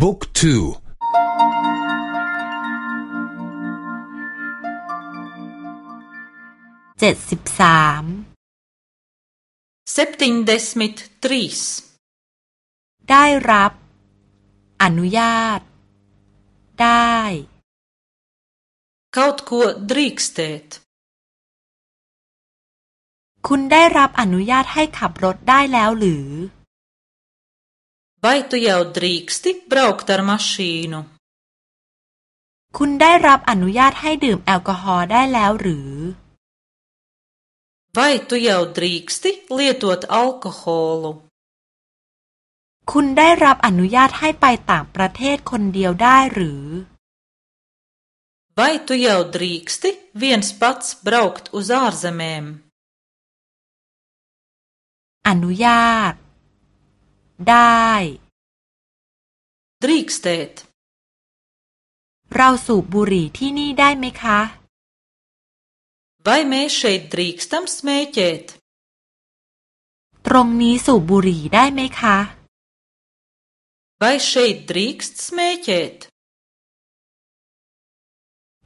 บุ๊กทูเจ็ดสิบสามเซปติงเดสมิททรีสได้รับ อนุญาต ได้ kaut ko drīkstēt คุณได้รับอนุญาตให้ขับรถได้แล้วหรือ Vai tu jau drīksti braukt ar mašīnu คุณได้รับอนุญาตให้ดื่มแอลกอฮอล์ได้แล้วหรือ Vai tu jau drīksti lietot alkoholu คุณได้รับอนุญาตให้ไปต่างประเทศคนเดียวได้หรือ Vai tu jau drīksti viens pats braukt uz ārzemēm อนุญาต ได้ drīkstēt เราสูบบุหรี่ที่นี่ได้ไหมคะ Vai mēs šeit drīkstam smēķēt ตรงนี้สูบบุหรี่ได้ไหมคะ Vai šeit drīkst smēķēt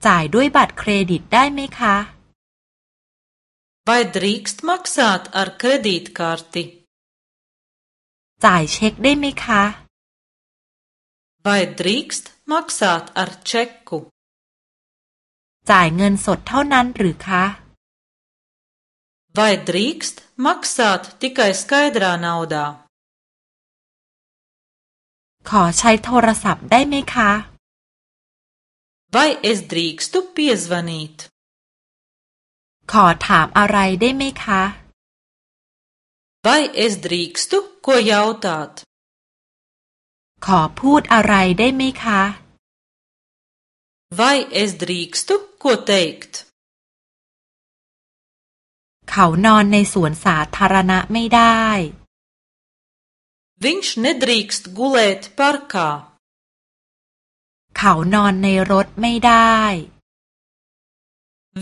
จ่ายด้วยบัตรเครดิตได้ไหมคะ Vai drīkst maksāt ar kredītkarti จ่ายเช็คได้ไหมคะ Vai drīkst maksāt ar čeku จ่ายเงินสดเท่านั้นหรือคะ Vai drīkst maksāt tikai skaidrā naudā ขอใช้โทรศัพท์ได้ไหมคะ Vai es drīkstu piezvanīt ขอถามอะไรได้ไหมคะ Vai es drīkstu ko jautāt ขอพูดอะไรได้ไหมคะ Vai es drīkstu ko teikt เขานอนในสวนสาธารณะไม่ได้ Viņš nedrīkst gulēt parkā เขานอนในรถไม่ได้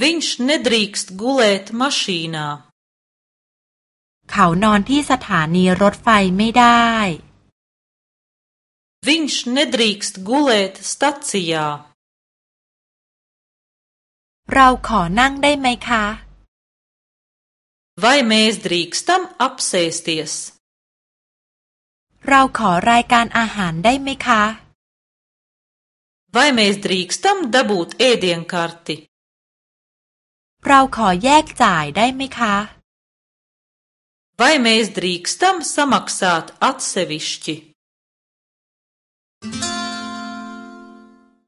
Viņš nedrīkst gulēt mašīnā เขานอนที่สถานีรถไฟไม่ได้ Viņš nedrīkst gulēt stacijā เราขอนั่งได้ไหมคะ Vai mēs drīkstam apsēsties เราขอรายการอาหารได้ไหมคะ Vai mēs drīkstam dabūt ēdienkarti เราขอแยกจ่ายได้ไหมคะ Vai mēs drīkstam samaksāt atsevišķi